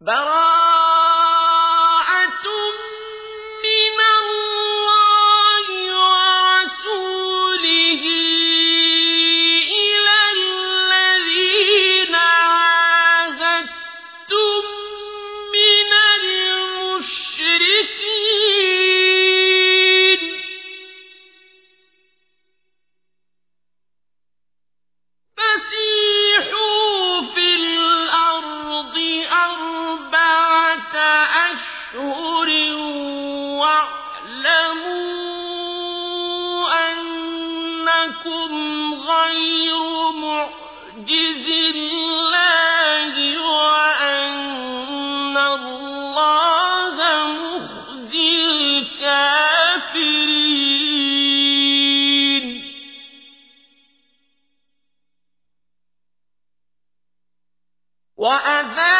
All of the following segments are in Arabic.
براءة وأذان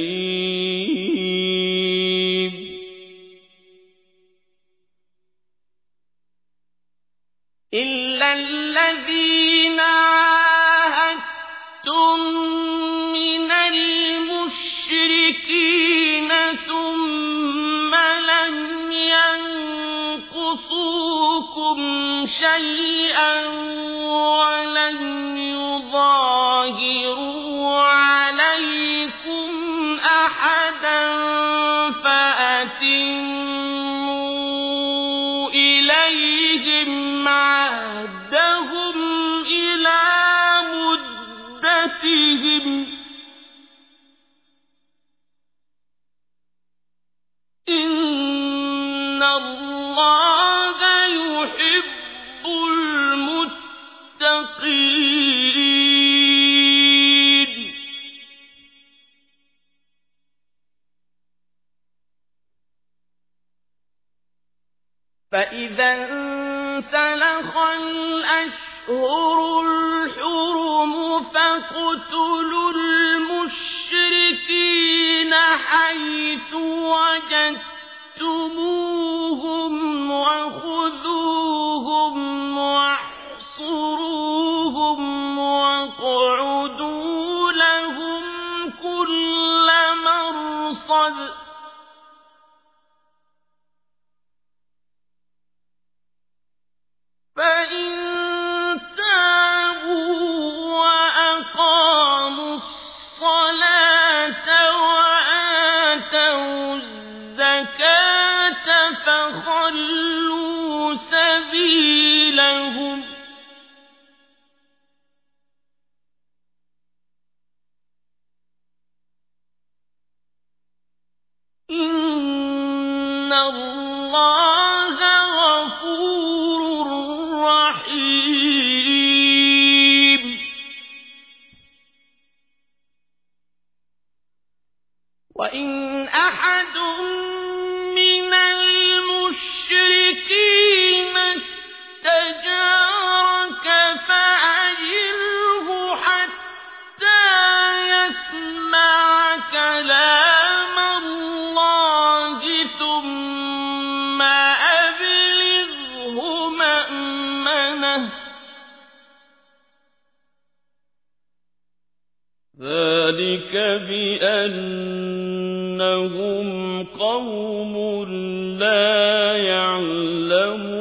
إلا الذين عاهدتم من المشركين ثم لم ينقصوكم شيئا فإذا انسلخ الأشهر الحرم فاقتلوا المشركين حيث وجدتموهم وخذوهم واحصروهم غَفُورٌ أنهم قوم لا يعلمون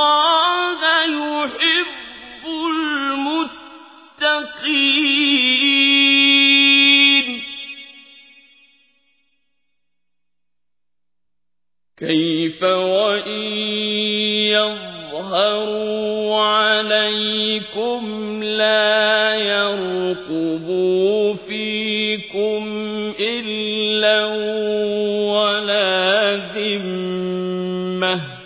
الله يحب المتقين. كيف وإن يظهروا عليكم لا يرقبوا فيكم إلا ولا ذمة.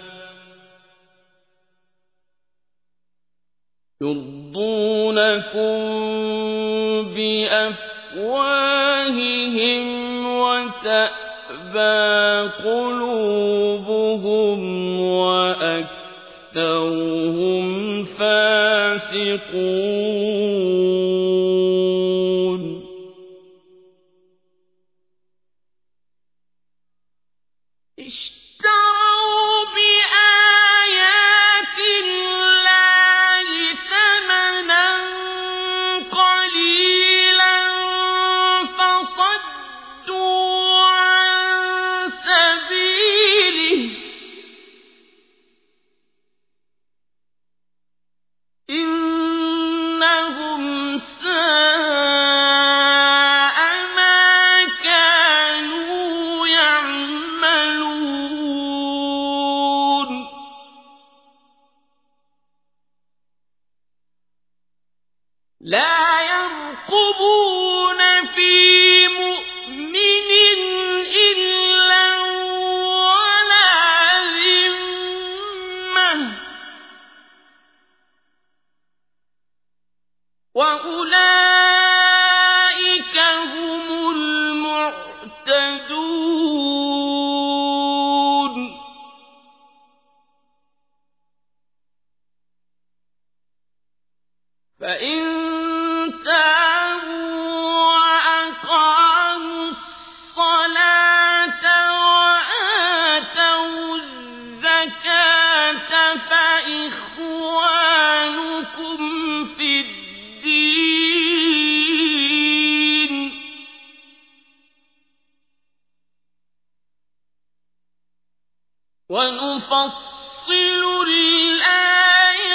يرضونكم بأفواههم وتأبى قلوبهم وأكثرهم فاسقون اشتروا وأولئك ونفصل الآيات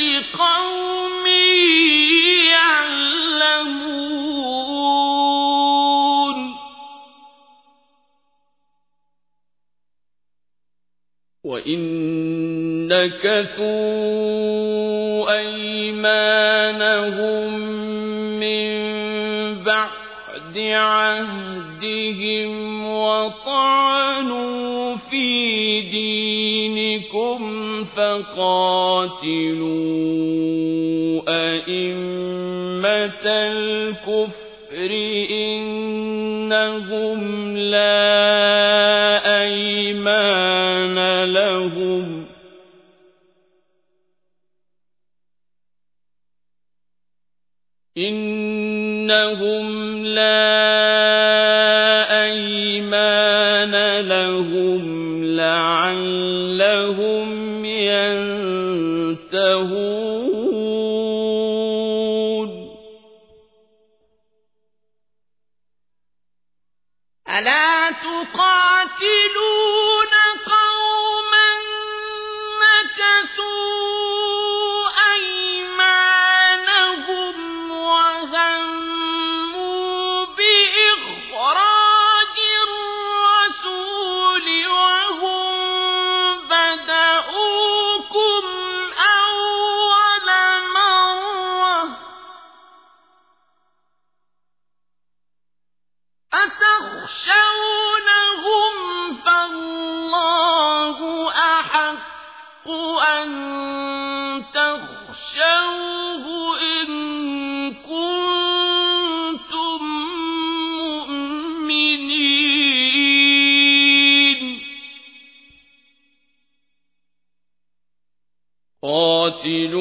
لقوم يعلمون. وإن نكثوا أيمانهم من بعد عهدهم وطعنوا فقاتلوا أئمة الكفر إنهم لا ألا تقاتلون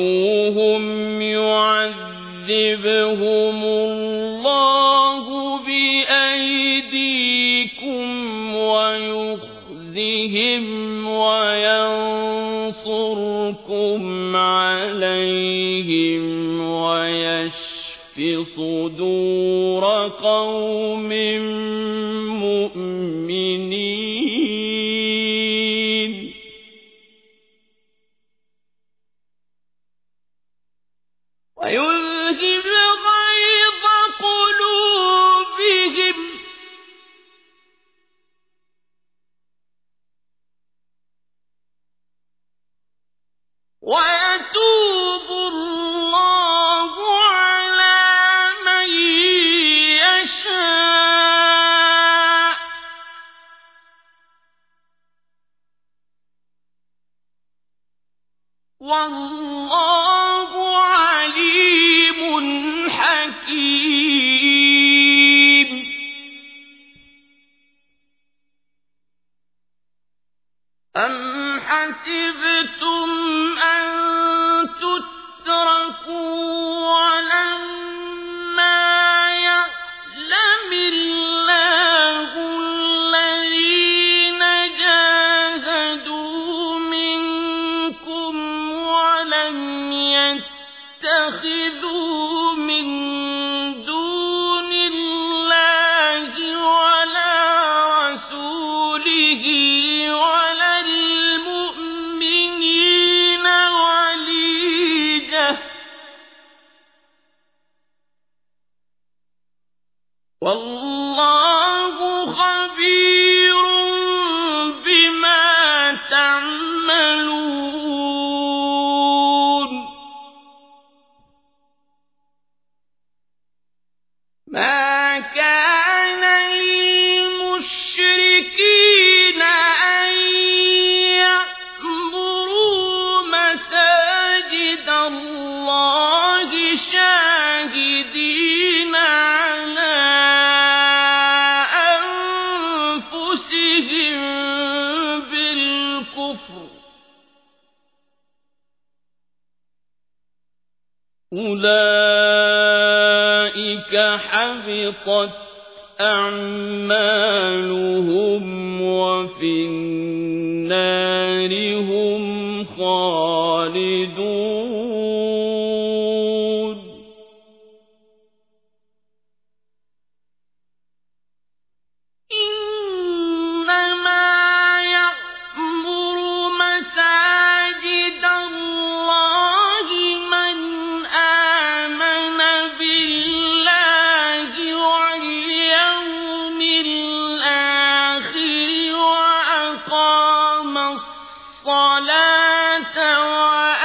قاتلوهم يعذبهم الله بأيديكم ويخزهم وينصركم عليهم ويشف صدور قوم والله والله خبير بما تعملون. ما كان للمشركين أن يأمروا مساجد الله شاهدين. حبطت أعمالهم وفي النار هم خالدون. الصلاة وآتى